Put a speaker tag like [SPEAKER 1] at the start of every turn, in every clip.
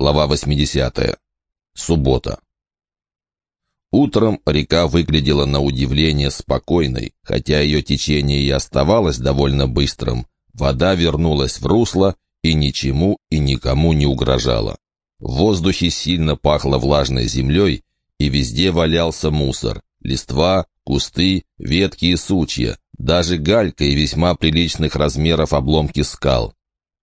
[SPEAKER 1] Глава 80. Суббота. Утром река выглядела на удивление спокойной, хотя ее течение и оставалось довольно быстрым. Вода вернулась в русло и ничему и никому не угрожала. В воздухе сильно пахло влажной землей, и везде валялся мусор. Листва, кусты, ветки и сучья, даже галька и весьма приличных размеров обломки скал.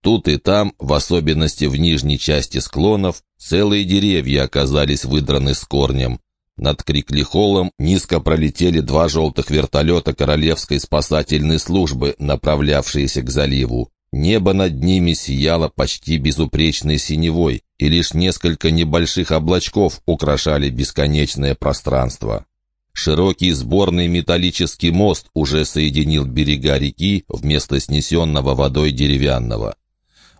[SPEAKER 1] Тут и там, в особенности в нижней части склонов, целые деревья оказались выдраны с корнем. Над Криклихолом низко пролетели два желтых вертолета Королевской спасательной службы, направлявшиеся к заливу. Небо над ними сияло почти безупречной синевой, и лишь несколько небольших облачков украшали бесконечное пространство. Широкий сборный металлический мост уже соединил берега реки вместо снесенного водой деревянного.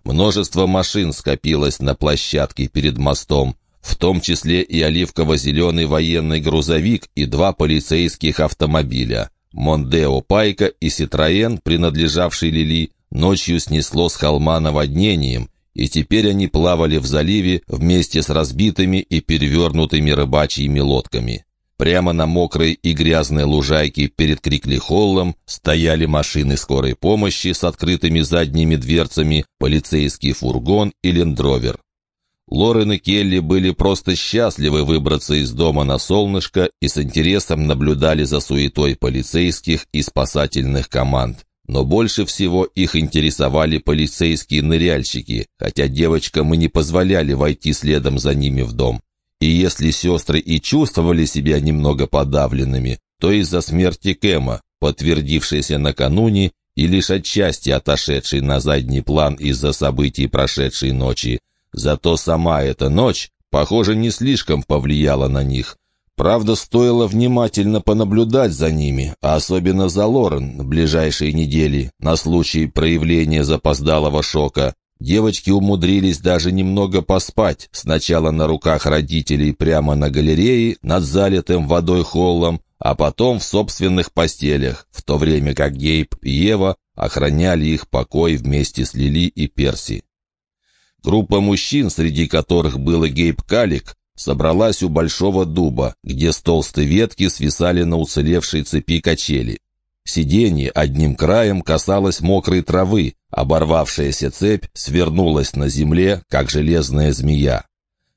[SPEAKER 1] Множество машин скопилось на площадке перед мостом, в том числе и оливково-зеленый военный грузовик и два полицейских автомобиля. Мондео Пайка и Ситроен, принадлежавший Лили, ночью снесло с холма наводнением, и теперь они плавали в заливе вместе с разбитыми и перевернутыми рыбачьими лодками. Прямо на мокрой и грязной лужайке перед Крикли-холлом стояли машины скорой помощи с открытыми задними дверцами, полицейский фургон и лендровер. Лорен и Келли были просто счастливы выбраться из дома на солнышко и с интересом наблюдали за суетой полицейских и спасательных команд. Но больше всего их интересовали полицейские ныряльщики, хотя девочкам и не позволяли войти следом за ними в дом. И если сестры и чувствовали себя немного подавленными, то из-за смерти Кэма, подтвердившейся накануне и лишь отчасти отошедшей на задний план из-за событий прошедшей ночи. Зато сама эта ночь, похоже, не слишком повлияла на них. Правда, стоило внимательно понаблюдать за ними, а особенно за Лорен в ближайшие недели, на случай проявления запоздалого шока, Девочки умудрились даже немного поспать, сначала на руках родителей прямо на галерее над залитым водой холлом, а потом в собственных постелях, в то время как Гейб и Ева охраняли их покой вместе с Лили и Перси. Группа мужчин, среди которых был Гейб Калик, собралась у большого дуба, где с толстой ветки свисали на уцелевшей цепи качели. Сиденье одним краем касалось мокрой травы, оборвавшаяся цепь свернулась на земле, как железная змея.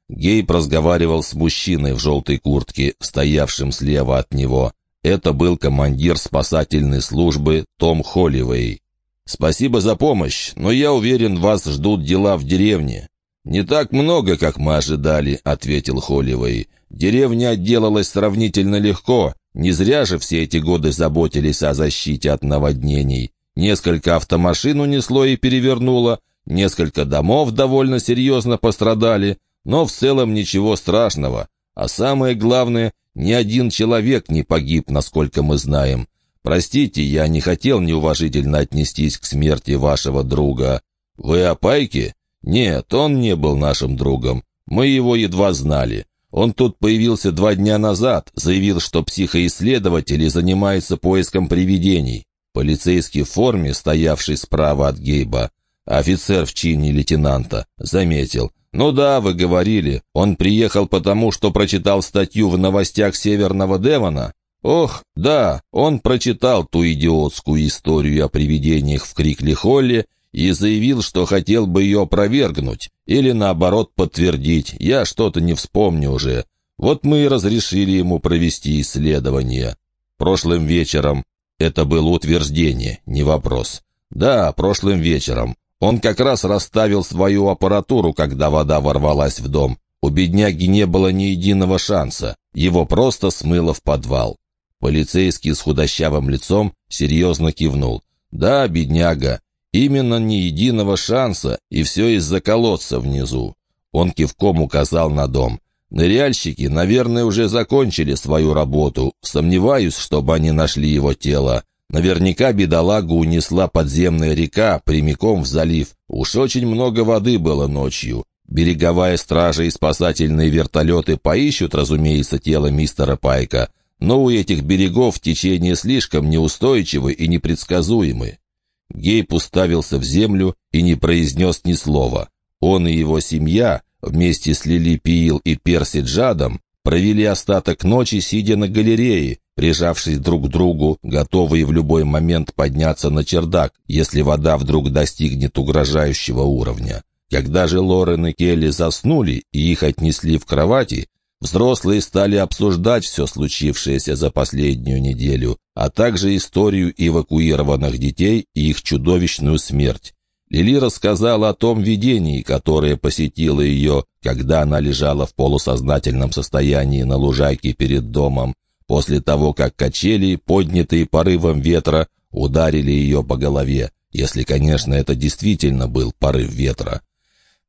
[SPEAKER 1] Гейб разговаривал с мужчиной в желтой куртке, стоявшим слева от него. Это был командир спасательной службы Том Холливей. «Спасибо за помощь, но я уверен, вас ждут дела в деревне». «Не так много, как мы ожидали», — ответил Холливей. «Деревня отделалась сравнительно легко, не зря же все эти годы заботились о защите от наводнений. Несколько автомашин унесло и перевернуло, несколько домов довольно серьезно пострадали, но в целом ничего страшного. А самое главное, ни один человек не погиб, насколько мы знаем. Простите, я не хотел неуважительно отнестись к смерти вашего друга. Вы о Пайке? Нет, он не был нашим другом. Мы его едва знали. Он тут появился два дня назад, заявил, что психоисследователи занимаются поиском привидений. Полицейский в форме, стоявший справа от Гейба, офицер в чине лейтенанта, заметил. «Ну да, вы говорили, он приехал потому, что прочитал статью в новостях Северного Девона. Ох, да, он прочитал ту идиотскую историю о привидениях в Крикли-Холле и заявил, что хотел бы ее опровергнуть или, наоборот, подтвердить. Я что-то не вспомню уже. Вот мы и разрешили ему провести исследование. Прошлым вечером это было утверждение, не вопрос. Да, прошлым вечером. Он как раз расставил свою аппаратуру, когда вода ворвалась в дом. У бедняги не было ни единого шанса. Его просто смыло в подвал. Полицейский с худощавым лицом серьезно кивнул. «Да, бедняга, Именно ни единого шанса, и все из-за колодца внизу. Он кивком указал на дом. Ныряльщики, наверное, уже закончили свою работу. Сомневаюсь, чтобы они нашли его тело. Наверняка бедолагу унесла подземная река прямиком в залив. Уж очень много воды было ночью. Береговая стража и спасательные вертолеты поищут, разумеется, тело мистера Пайка. Но у этих берегов течение слишком неустойчивы и непредсказуемы. Гейб уставился в землю и не произнес ни слова. Он и его семья вместе с Лили Пиил и Перси Джадом провели остаток ночи, сидя на галерее, прижавшись друг к другу, готовые в любой момент подняться на чердак, если вода вдруг достигнет угрожающего уровня. Когда же Лорен и Келли заснули и их отнесли в кровати, взрослые стали обсуждать все случившееся за последнюю неделю, а также историю эвакуированных детей и их чудовищную смерть. Лили рассказала о том видении, которое посетило ее, когда она лежала в полусознательном состоянии на лужайке перед домом, после того, как качели, поднятые порывом ветра, ударили ее по голове, если, конечно, это действительно был порыв ветра.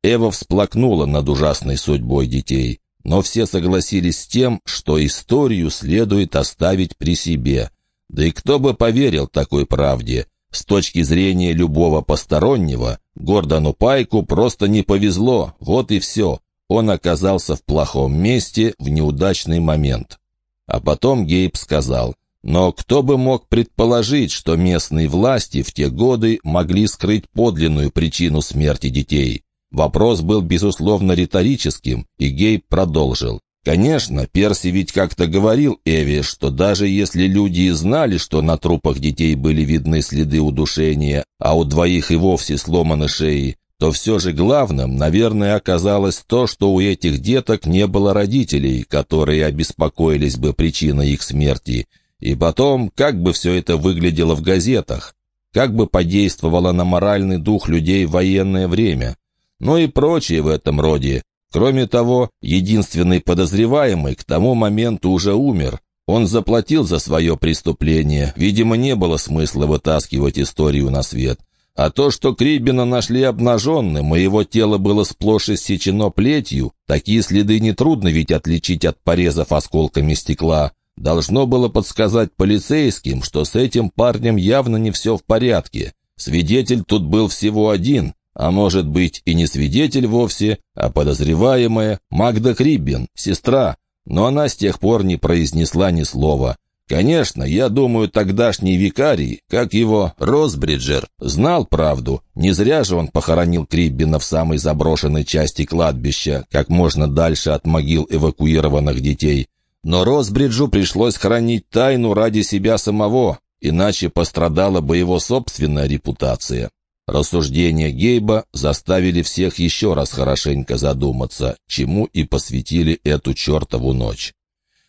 [SPEAKER 1] Эва всплакнула над ужасной судьбой детей, но все согласились с тем, что историю следует оставить при себе. Да и кто бы поверил такой правде? С точки зрения любого постороннего, Гордону Пайку просто не повезло, вот и все. Он оказался в плохом месте в неудачный момент. А потом Гейб сказал, но кто бы мог предположить, что местные власти в те годы могли скрыть подлинную причину смерти детей? Вопрос был, безусловно, риторическим, и Гейб продолжил. Конечно, Перси ведь как-то говорил Эви, что даже если люди и знали, что на трупах детей были видны следы удушения, а у двоих и вовсе сломаны шеи, то все же главным, наверное, оказалось то, что у этих деток не было родителей, которые обеспокоились бы причиной их смерти. И потом, как бы все это выглядело в газетах? Как бы подействовало на моральный дух людей военное время? ну и прочее в этом роде. Кроме того, единственный подозреваемый к тому моменту уже умер. Он заплатил за свое преступление, видимо, не было смысла вытаскивать историю на свет. А то, что Крибина нашли обнаженным, и его тело было сплошь иссечено плетью, такие следы нетрудно ведь отличить от порезов осколками стекла, должно было подсказать полицейским, что с этим парнем явно не все в порядке. Свидетель тут был всего один, а может быть и не свидетель вовсе, а подозреваемая Магда Криббин, сестра, но она с тех пор не произнесла ни слова. Конечно, я думаю, тогдашний викарий, как его Росбриджер, знал правду. Не зря же он похоронил Криббина в самой заброшенной части кладбища, как можно дальше от могил эвакуированных детей. Но Росбриджу пришлось хранить тайну ради себя самого, иначе пострадала бы его собственная репутация. Рассуждения Гейба заставили всех еще раз хорошенько задуматься, чему и посвятили эту чертову ночь.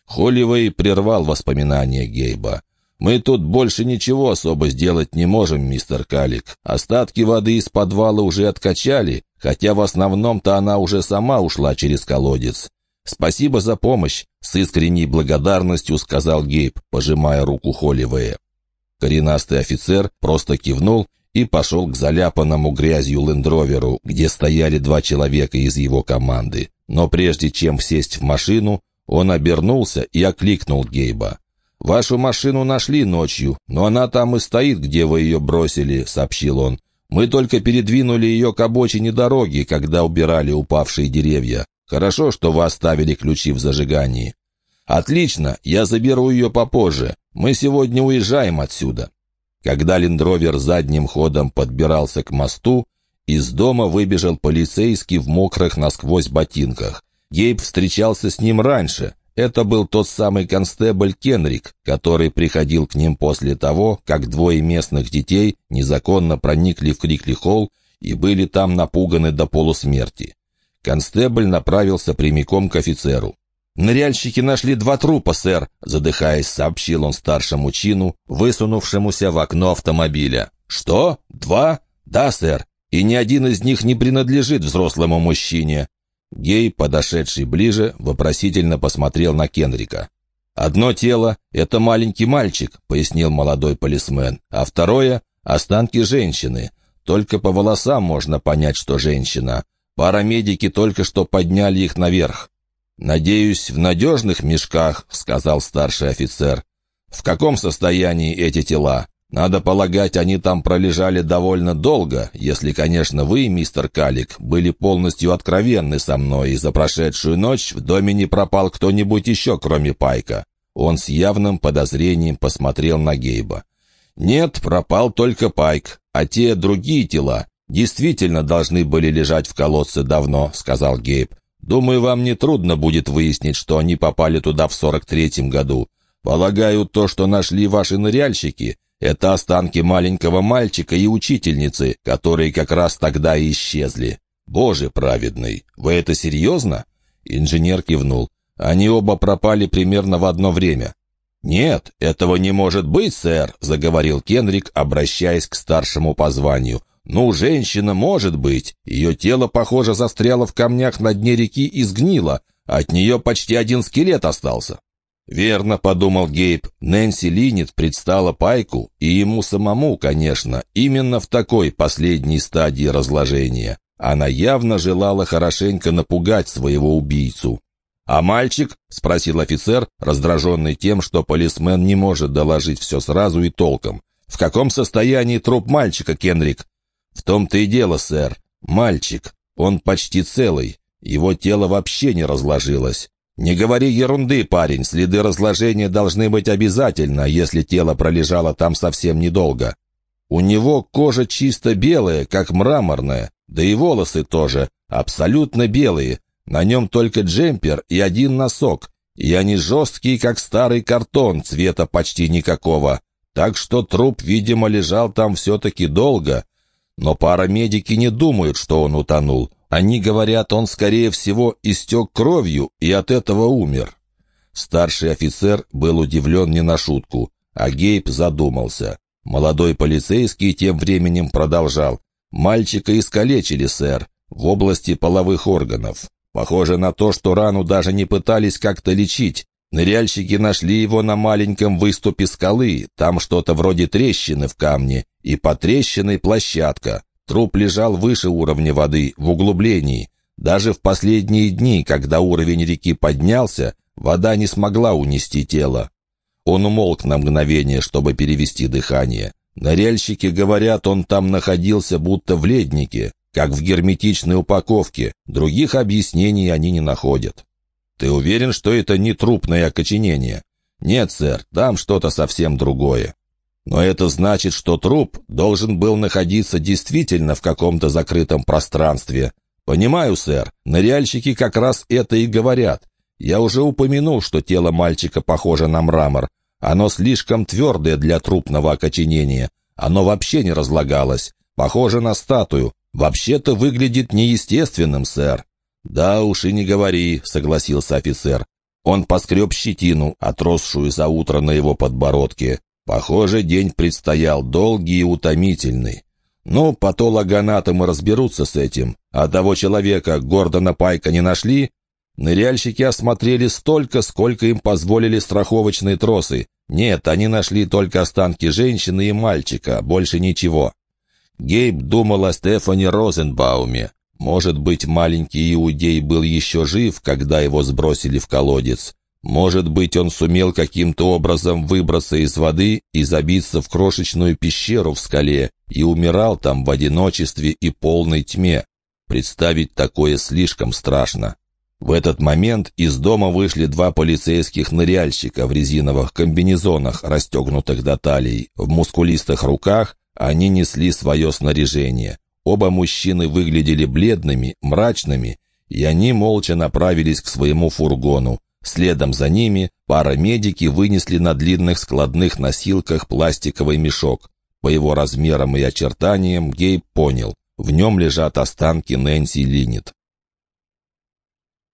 [SPEAKER 1] Холливей прервал воспоминания Гейба. «Мы тут больше ничего особо сделать не можем, мистер Калик. Остатки воды из подвала уже откачали, хотя в основном-то она уже сама ушла через колодец. Спасибо за помощь», — с искренней благодарностью сказал Гейб, пожимая руку Холливея. Коренастый офицер просто кивнул и пошел к заляпанному грязью лендроверу, где стояли два человека из его команды. Но прежде чем сесть в машину, он обернулся и окликнул Гейба. «Вашу машину нашли ночью, но она там и стоит, где вы ее бросили», — сообщил он. «Мы только передвинули ее к обочине дороги, когда убирали упавшие деревья. Хорошо, что вы оставили ключи в зажигании». «Отлично, я заберу ее попозже. Мы сегодня уезжаем отсюда». Когда лендровер задним ходом подбирался к мосту, из дома выбежал полицейский в мокрых насквозь ботинках. Гейб встречался с ним раньше. Это был тот самый констебль Кенрик, который приходил к ним после того, как двое местных детей незаконно проникли в Крикли-холл и были там напуганы до полусмерти. Констебль направился прямиком к офицеру. «Ныряльщики нашли два трупа, сэр», — задыхаясь, сообщил он старшему чину, высунувшемуся в окно автомобиля. «Что? Два? Да, сэр. И ни один из них не принадлежит взрослому мужчине». Гей, подошедший ближе, вопросительно посмотрел на Кенрика. «Одно тело — это маленький мальчик», — пояснил молодой полисмен, «а второе — останки женщины. Только по волосам можно понять, что женщина. Парамедики только что подняли их наверх. «Надеюсь, в надежных мешках», — сказал старший офицер. «В каком состоянии эти тела? Надо полагать, они там пролежали довольно долго, если, конечно, вы, мистер Калик, были полностью откровенны со мной, и за прошедшую ночь в доме не пропал кто-нибудь еще, кроме Пайка». Он с явным подозрением посмотрел на Гейба. «Нет, пропал только Пайк, а те другие тела действительно должны были лежать в колодце давно», — сказал Гейб. Думаю, вам не трудно будет выяснить, что они попали туда в 43-м году. Полагаю, то, что нашли ваши ныряльщики, это останки маленького мальчика и учительницы, которые как раз тогда и исчезли. Боже праведный, вы это серьезно? Инженер кивнул. Они оба пропали примерно в одно время. «Нет, этого не может быть, сэр», — заговорил Кенрик, обращаясь к старшему по званию. «Ну, женщина может быть. Ее тело, похоже, застряло в камнях на дне реки и сгнило. От нее почти один скелет остался». «Верно», — подумал Гейб, — Нэнси Линнет предстала Пайку, и ему самому, конечно, именно в такой последней стадии разложения. Она явно желала хорошенько напугать своего убийцу. «А мальчик?» — спросил офицер, раздраженный тем, что полисмен не может доложить все сразу и толком. «В каком состоянии труп мальчика, Кенрик?» «В том-то и дело, сэр. Мальчик. Он почти целый. Его тело вообще не разложилось. «Не говори ерунды, парень, следы разложения должны быть обязательно, если тело пролежало там совсем недолго. У него кожа чисто белая, как мраморная, да и волосы тоже, абсолютно белые. На нем только джемпер и один носок, и они жесткие, как старый картон, цвета почти никакого. Так что труп, видимо, лежал там все-таки долго. Но парамедики не думают, что он утонул. Они говорят, он, скорее всего, истек кровью и от этого умер. Старший офицер был удивлен не на шутку, а Гейб задумался. Молодой полицейский тем временем продолжал. «Мальчика искалечили, сэр, в области половых органов. Похоже на то, что рану даже не пытались как-то лечить. Ныряльщики нашли его на маленьком выступе скалы, там что-то вроде трещины в камне, и по площадка. Труп лежал выше уровня воды, в углублении. Даже в последние дни, когда уровень реки поднялся, вода не смогла унести тело. Он умолк на мгновение, чтобы перевести дыхание. Ныряльщики говорят, он там находился будто в леднике, как в герметичной упаковке. Других объяснений они не находят. Ты уверен, что это не трупное окоченение? Нет, сэр, там что-то совсем другое. Но это значит, что труп должен был находиться действительно в каком-то закрытом пространстве. Понимаю, сэр, ныряльщики как раз это и говорят. Я уже упомянул, что тело мальчика похоже на мрамор. Оно слишком твердое для трупного окоченения. Оно вообще не разлагалось. Похоже на статую. Вообще-то выглядит неестественным, сэр. «Да уж и не говори», — согласился офицер. Он поскреб щетину, отросшую за утро на его подбородке. Похоже, день предстоял долгий и утомительный. Ну, патологоанатомы разберутся с этим. А того человека, Гордона Пайка, не нашли? Ныряльщики осмотрели столько, сколько им позволили страховочные тросы. Нет, они нашли только останки женщины и мальчика, больше ничего. Гейб думал о Стефане Розенбауме. Может быть, маленький иудей был еще жив, когда его сбросили в колодец. Может быть, он сумел каким-то образом выбраться из воды и забиться в крошечную пещеру в скале и умирал там в одиночестве и полной тьме. Представить такое слишком страшно. В этот момент из дома вышли два полицейских ныряльщика в резиновых комбинезонах, расстегнутых до талии. В мускулистых руках они несли свое снаряжение. Оба мужчины выглядели бледными, мрачными, и они молча направились к своему фургону. Следом за ними парамедики вынесли на длинных складных носилках пластиковый мешок. По его размерам и очертаниям Гейб понял, в нем лежат останки Нэнси Линнет.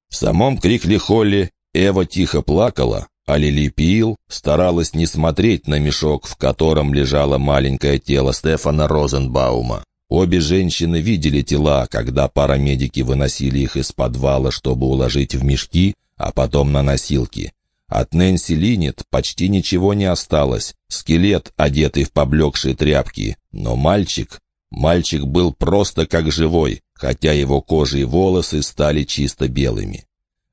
[SPEAKER 1] В самом Крикли-Холле Эва тихо плакала, а Лили Пил старалась не смотреть на мешок, в котором лежало маленькое тело Стефана Розенбаума. Обе женщины видели тела, когда парамедики выносили их из подвала, чтобы уложить в мешки, а потом на носилки. От Нэнси Линнет почти ничего не осталось. Скелет, одетый в поблекшие тряпки. Но мальчик... Мальчик был просто как живой, хотя его кожа и волосы стали чисто белыми.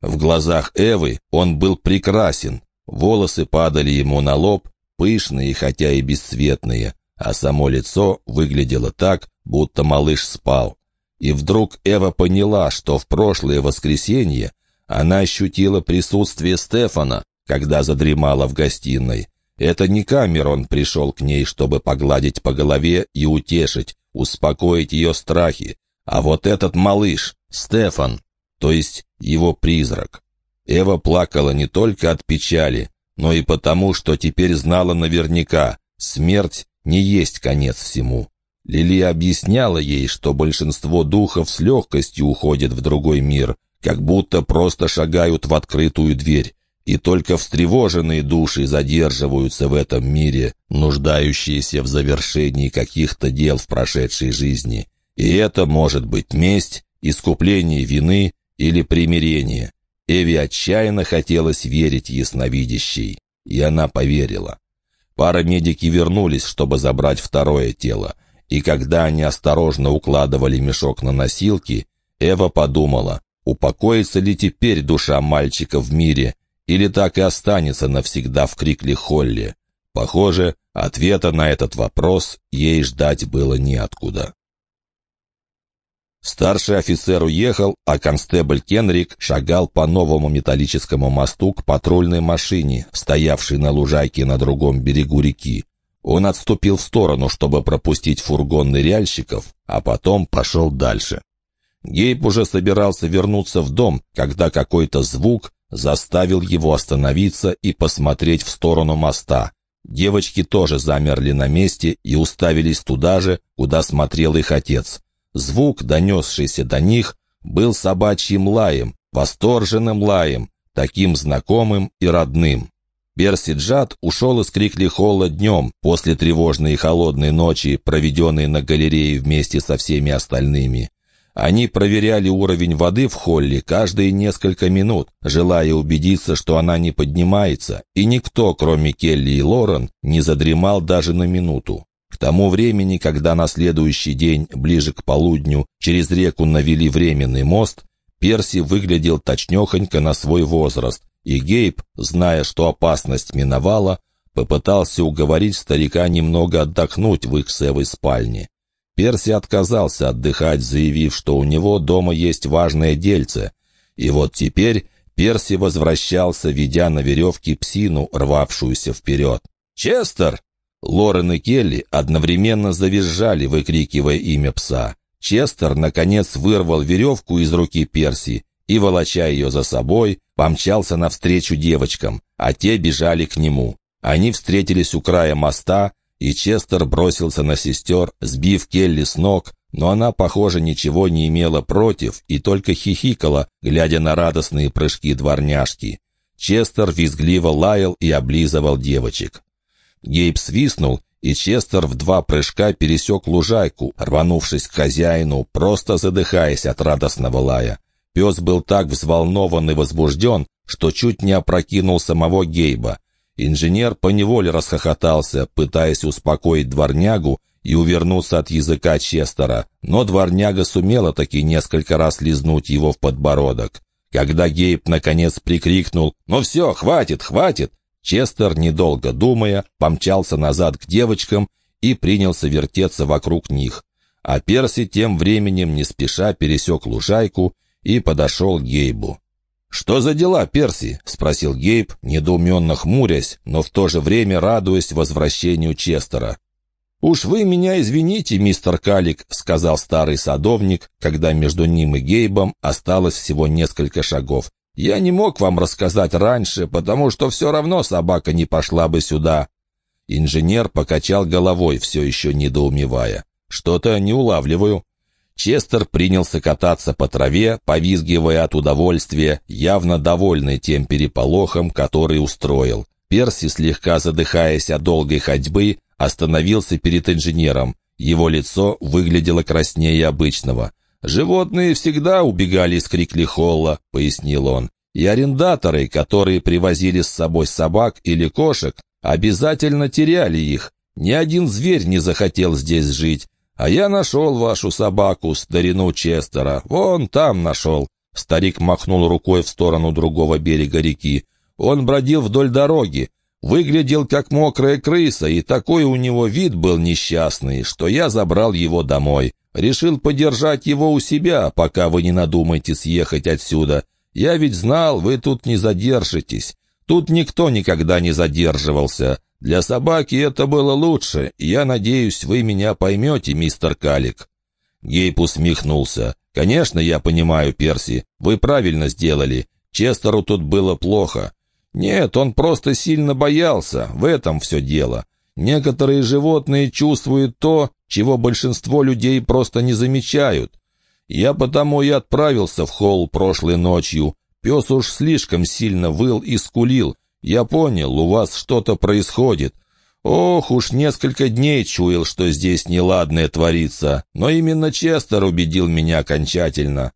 [SPEAKER 1] В глазах Эвы он был прекрасен. Волосы падали ему на лоб, пышные, хотя и бесцветные, а само лицо выглядело так, будто малыш спал. И вдруг Эва поняла, что в прошлое воскресенье она ощутила присутствие Стефана, когда задремала в гостиной. Это не Камерон пришел к ней, чтобы погладить по голове и утешить, успокоить ее страхи, а вот этот малыш, Стефан. то есть его призрак. Эва плакала не только от печали, но и потому, что теперь знала наверняка, смерть не есть конец всему. Лили объясняла ей, что большинство духов с легкостью уходят в другой мир, как будто просто шагают в открытую дверь, и только встревоженные души задерживаются в этом мире, нуждающиеся в завершении каких-то дел в прошедшей жизни. И это может быть месть, искупление вины или примирение. Эви отчаянно хотелось верить ясновидящей, и она поверила. Парамедики вернулись, чтобы забрать второе тело, и когда они осторожно укладывали мешок на носилки, Эва подумала, упокоится ли теперь душа мальчика в мире, или так и останется навсегда в Крикле Холле. Похоже, ответа на этот вопрос ей ждать было неоткуда. Старший офицер уехал, а констебль Кенрик шагал по новому металлическому мосту к патрульной машине, стоявшей на лужайке на другом берегу реки. Он отступил в сторону, чтобы пропустить фургон ныряльщиков, а потом пошел дальше. Гейб уже собирался вернуться в дом, когда какой-то звук заставил его остановиться и посмотреть в сторону моста. Девочки тоже замерли на месте и уставились туда же, куда смотрел их отец. Звук, донесшийся до них, был собачьим лаем, восторженным лаем, таким знакомым и родным. Перси ушел из Крикли Холла днем, после тревожной и холодной ночи, проведенной на галерее вместе со всеми остальными. Они проверяли уровень воды в холле каждые несколько минут, желая убедиться, что она не поднимается, и никто, кроме Келли и Лорен, не задремал даже на минуту. К тому времени, когда на следующий день, ближе к полудню, через реку навели временный мост, Перси выглядел точнёхонько на свой возраст, и Гейб, зная, что опасность миновала, попытался уговорить старика немного отдохнуть в их севой спальне. Перси отказался отдыхать, заявив, что у него дома есть важное дельце. И вот теперь Перси возвращался, ведя на веревке псину, рвавшуюся вперед. «Честер!» Лорен и Келли одновременно завизжали, выкрикивая имя пса. Честер, наконец, вырвал веревку из руки Перси и, волоча ее за собой, помчался навстречу девочкам, а те бежали к нему. Они встретились у края моста, и Честер бросился на сестер, сбив Келли с ног, но она, похоже, ничего не имела против и только хихикала, глядя на радостные прыжки дворняжки. Честер визгливо лаял и облизывал девочек. Гейб свистнул, и Честер в два прыжка пересек лужайку, рванувшись к хозяину, просто задыхаясь от радостного лая. Пес был так взволнован и возбужден, что чуть не опрокинул самого Гейба. Инженер поневоле расхохотался, пытаясь успокоить дворнягу и увернуться от языка Честера, но дворняга сумела таки несколько раз лизнуть его в подбородок. Когда Гейб наконец прикрикнул «Ну все, хватит, хватит!», Честер, недолго думая, помчался назад к девочкам и принялся вертеться вокруг них. А Перси тем временем не спеша пересек лужайку и подошел к Гейбу. «Что за дела, Перси?» — спросил Гейб, недоуменно хмурясь, но в то же время радуясь возвращению Честера. «Уж вы меня извините, мистер Калик», — сказал старый садовник, когда между ним и Гейбом осталось всего несколько шагов. «Я не мог вам рассказать раньше, потому что все равно собака не пошла бы сюда». Инженер покачал головой, все еще недоумевая. «Что-то не улавливаю». Честер принялся кататься по траве, повизгивая от удовольствия, явно довольный тем переполохом, который устроил. Перси, слегка задыхаясь от долгой ходьбы, остановился перед инженером. Его лицо выглядело краснее обычного. «Животные всегда убегали из Крикли-Холла», — пояснил он. «И арендаторы, которые привозили с собой собак или кошек, обязательно теряли их. Ни один зверь не захотел здесь жить. «А я нашел вашу собаку, старину Честера. Вон там нашел». Старик махнул рукой в сторону другого берега реки. Он бродил вдоль дороги. Выглядел как мокрая крыса, и такой у него вид был несчастный, что я забрал его домой. Решил подержать его у себя, пока вы не надумаете съехать отсюда. Я ведь знал, вы тут не задержитесь. Тут никто никогда не задерживался. Для собаки это было лучше, я надеюсь, вы меня поймете, мистер Калик». Гейб усмехнулся. «Конечно, я понимаю, Перси. Вы правильно сделали. Честеру тут было плохо. Нет, он просто сильно боялся. В этом все дело. Некоторые животные чувствуют то, чего большинство людей просто не замечают. Я потому и отправился в холл прошлой ночью. Пес уж слишком сильно выл и скулил. Я понял, у вас что-то происходит. Ох, уж несколько дней чуял, что здесь неладное творится, но именно Честер убедил меня окончательно.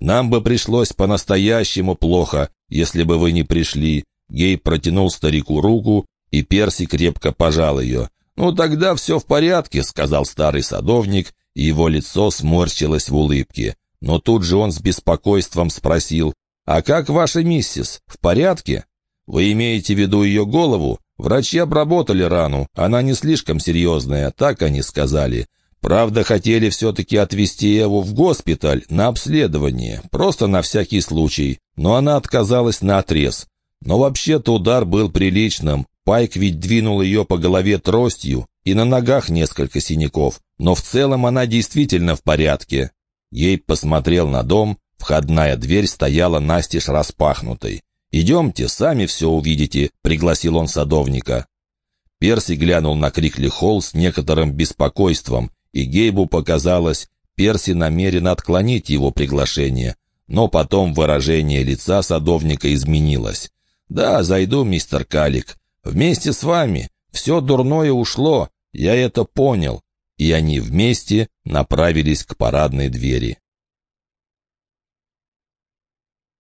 [SPEAKER 1] Нам бы пришлось по-настоящему плохо, если бы вы не пришли. Гей протянул старику руку, и Перси крепко пожал ее. «Ну, тогда все в порядке», — сказал старый садовник, и его лицо сморщилось в улыбке. Но тут же он с беспокойством спросил, «А как ваша миссис? В порядке?» «Вы имеете в виду ее голову? Врачи обработали рану, она не слишком серьезная, так они сказали. Правда, хотели все-таки отвезти Еву в госпиталь на обследование, просто на всякий случай, но она отказалась на отрез. Но вообще-то удар был приличным, Пайк ведь двинул ее по голове тростью, и на ногах несколько синяков, но в целом она действительно в порядке. Ей посмотрел на дом, входная дверь стояла настежь распахнутой. «Идемте, сами все увидите», — пригласил он садовника. Перси глянул на Крикли Холл с некоторым беспокойством, и Гейбу показалось, Перси намерен отклонить его приглашение. Но потом выражение лица садовника изменилось. «Да, зайду, мистер Калик. Вместе с вами. Все дурное ушло. Я это понял». И они вместе направились к парадной двери.